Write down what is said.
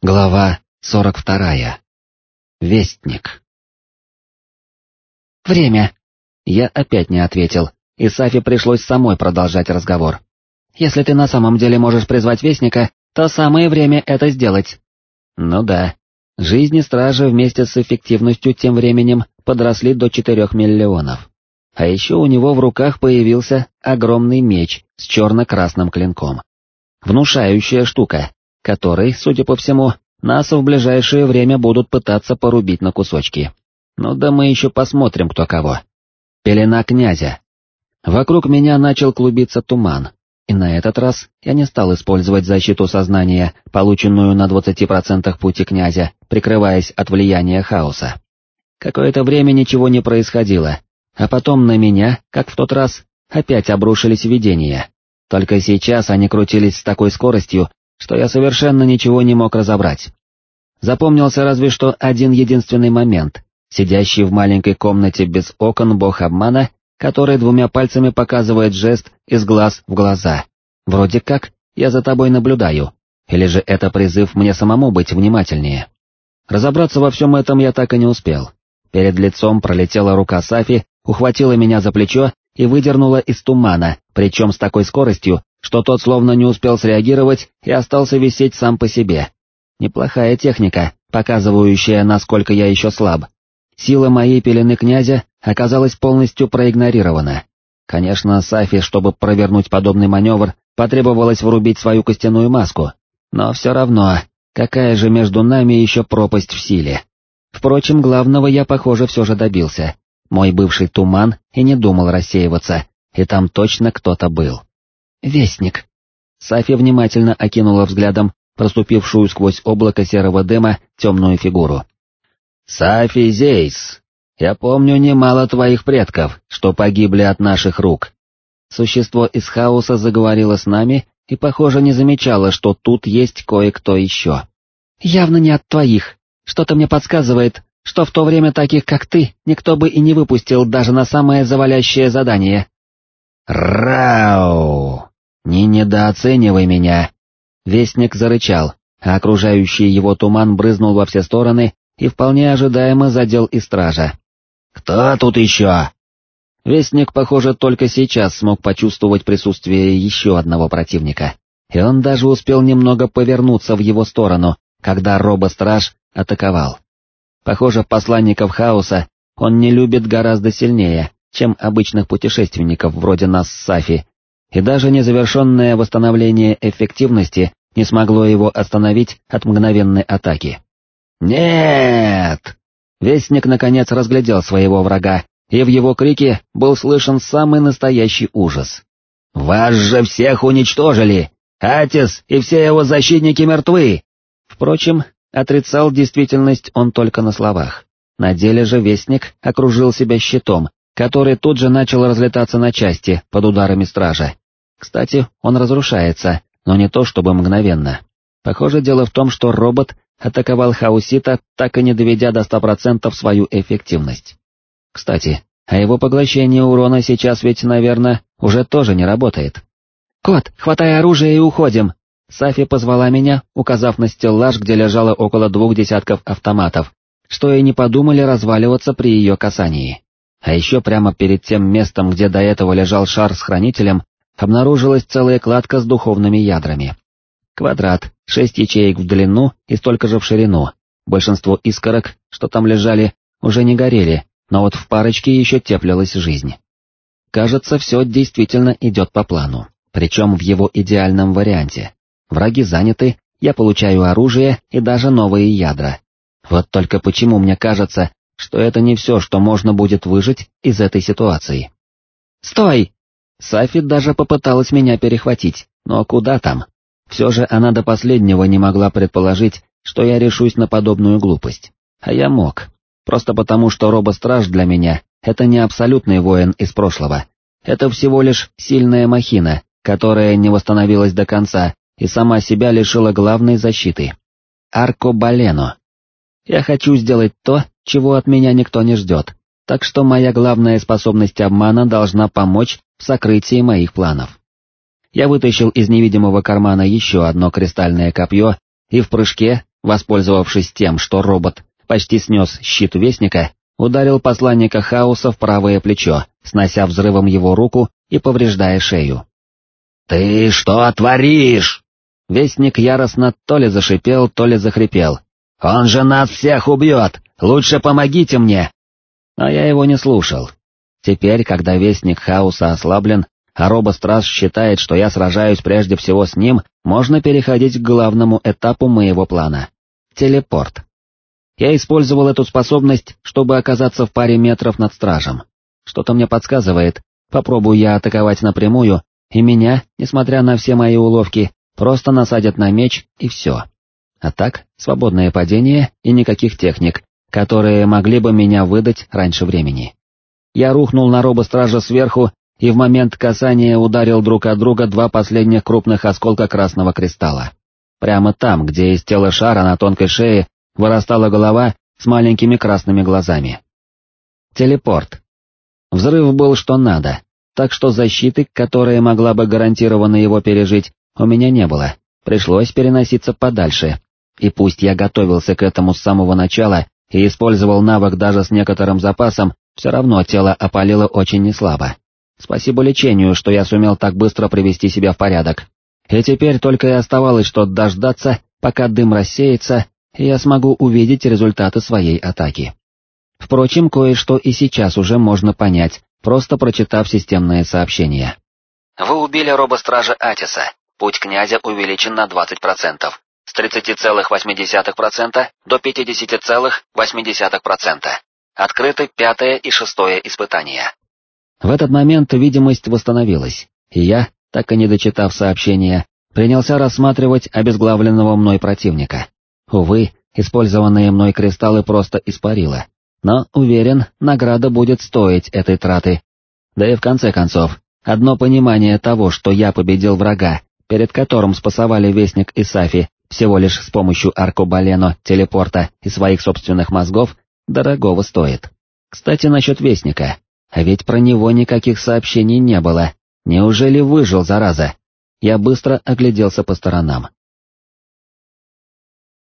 Глава 42. Вестник. Время. Я опять не ответил, и Сафи пришлось самой продолжать разговор. Если ты на самом деле можешь призвать Вестника, то самое время это сделать. Ну да. Жизни Стражи вместе с эффективностью тем временем подросли до 4 миллионов. А еще у него в руках появился огромный меч с черно-красным клинком. Внушающая штука, который, судя по всему, нас в ближайшее время будут пытаться порубить на кусочки. Ну да мы еще посмотрим, кто кого. Пелена князя. Вокруг меня начал клубиться туман, и на этот раз я не стал использовать защиту сознания, полученную на 20% пути князя, прикрываясь от влияния хаоса. Какое-то время ничего не происходило, а потом на меня, как в тот раз, опять обрушились видения. Только сейчас они крутились с такой скоростью, что я совершенно ничего не мог разобрать. Запомнился разве что один единственный момент, сидящий в маленькой комнате без окон бог обмана, который двумя пальцами показывает жест из глаз в глаза. Вроде как, я за тобой наблюдаю, или же это призыв мне самому быть внимательнее. Разобраться во всем этом я так и не успел. Перед лицом пролетела рука Сафи, ухватила меня за плечо и выдернула из тумана, причем с такой скоростью, что тот словно не успел среагировать и остался висеть сам по себе. Неплохая техника, показывающая, насколько я еще слаб. Сила моей пелены князя оказалась полностью проигнорирована. Конечно, Сафи, чтобы провернуть подобный маневр, потребовалось врубить свою костяную маску, но все равно, какая же между нами еще пропасть в силе. Впрочем, главного я, похоже, все же добился. Мой бывший туман и не думал рассеиваться, и там точно кто-то был. Вестник. Сафи внимательно окинула взглядом проступившую сквозь облако серого дыма темную фигуру. «Сафи Зейс, я помню немало твоих предков, что погибли от наших рук». Существо из хаоса заговорило с нами и, похоже, не замечало, что тут есть кое-кто еще. «Явно не от твоих. Что-то мне подсказывает, что в то время таких, как ты, никто бы и не выпустил даже на самое завалящее задание». «Рау!» «Не недооценивай меня!» Вестник зарычал, а окружающий его туман брызнул во все стороны и вполне ожидаемо задел и стража. «Кто тут еще?» Вестник, похоже, только сейчас смог почувствовать присутствие еще одного противника, и он даже успел немного повернуться в его сторону, когда робо-страж атаковал. Похоже, посланников хаоса он не любит гораздо сильнее, чем обычных путешественников вроде нас с Сафи, и даже незавершенное восстановление эффективности не смогло его остановить от мгновенной атаки. «Нет!» Вестник наконец разглядел своего врага, и в его крике был слышен самый настоящий ужас. «Вас же всех уничтожили! Атис и все его защитники мертвы!» Впрочем, отрицал действительность он только на словах. На деле же Вестник окружил себя щитом, который тут же начал разлетаться на части под ударами стража. Кстати, он разрушается, но не то чтобы мгновенно. Похоже, дело в том, что робот атаковал Хаусита, так и не доведя до 100% свою эффективность. Кстати, а его поглощение урона сейчас ведь, наверное, уже тоже не работает. «Кот, хватай оружие и уходим!» Сафи позвала меня, указав на стеллаж, где лежало около двух десятков автоматов, что и не подумали разваливаться при ее касании. А еще прямо перед тем местом, где до этого лежал шар с хранителем, обнаружилась целая кладка с духовными ядрами. Квадрат, шесть ячеек в длину и столько же в ширину. Большинство искорок, что там лежали, уже не горели, но вот в парочке еще теплилась жизнь. Кажется, все действительно идет по плану, причем в его идеальном варианте. Враги заняты, я получаю оружие и даже новые ядра. Вот только почему мне кажется, что это не все, что можно будет выжить из этой ситуации. «Стой!» Сафи даже попыталась меня перехватить, но куда там? Все же она до последнего не могла предположить, что я решусь на подобную глупость. А я мог. Просто потому, что робостраж для меня — это не абсолютный воин из прошлого. Это всего лишь сильная махина, которая не восстановилась до конца и сама себя лишила главной защиты. Аркобалено. Я хочу сделать то, чего от меня никто не ждет, так что моя главная способность обмана должна помочь в сокрытии моих планов. Я вытащил из невидимого кармана еще одно кристальное копье и в прыжке воспользовавшись тем, что робот почти снес щит Вестника, ударил посланника хаоса в правое плечо, снося взрывом его руку и повреждая шею. «Ты что творишь?» Вестник яростно то ли зашипел, то ли захрипел. «Он же нас всех убьет! Лучше помогите мне!» Но я его не слушал. Теперь, когда Вестник Хаоса ослаблен, а робостраж считает, что я сражаюсь прежде всего с ним, можно переходить к главному этапу моего плана — телепорт. Я использовал эту способность, чтобы оказаться в паре метров над стражем. Что-то мне подсказывает, попробую я атаковать напрямую, и меня, несмотря на все мои уловки, просто насадят на меч и все. А так, свободное падение и никаких техник, которые могли бы меня выдать раньше времени. Я рухнул на робостража сверху и в момент касания ударил друг от друга два последних крупных осколка красного кристалла. Прямо там, где из тела шара на тонкой шее вырастала голова с маленькими красными глазами. Телепорт. Взрыв был что надо, так что защиты, которая могла бы гарантированно его пережить, у меня не было, пришлось переноситься подальше. И пусть я готовился к этому с самого начала и использовал навык даже с некоторым запасом, все равно тело опалило очень неслабо. Спасибо лечению, что я сумел так быстро привести себя в порядок. И теперь только и оставалось, что дождаться, пока дым рассеется, и я смогу увидеть результаты своей атаки. Впрочем, кое-что и сейчас уже можно понять, просто прочитав системное сообщение. Вы убили робостража Атиса. Путь князя увеличен на 20%, с 30,8% до 50,8%. Открыты пятое и шестое испытания. В этот момент видимость восстановилась, и я, так и не дочитав сообщение, принялся рассматривать обезглавленного мной противника. Увы, использованные мной кристаллы просто испарило. Но, уверен, награда будет стоить этой траты. Да и в конце концов, одно понимание того, что я победил врага, перед которым спасовали Вестник и Сафи всего лишь с помощью аркобалено, телепорта и своих собственных мозгов, дорогого стоит. Кстати, насчет Вестника, а ведь про него никаких сообщений не было. Неужели выжил, зараза? Я быстро огляделся по сторонам.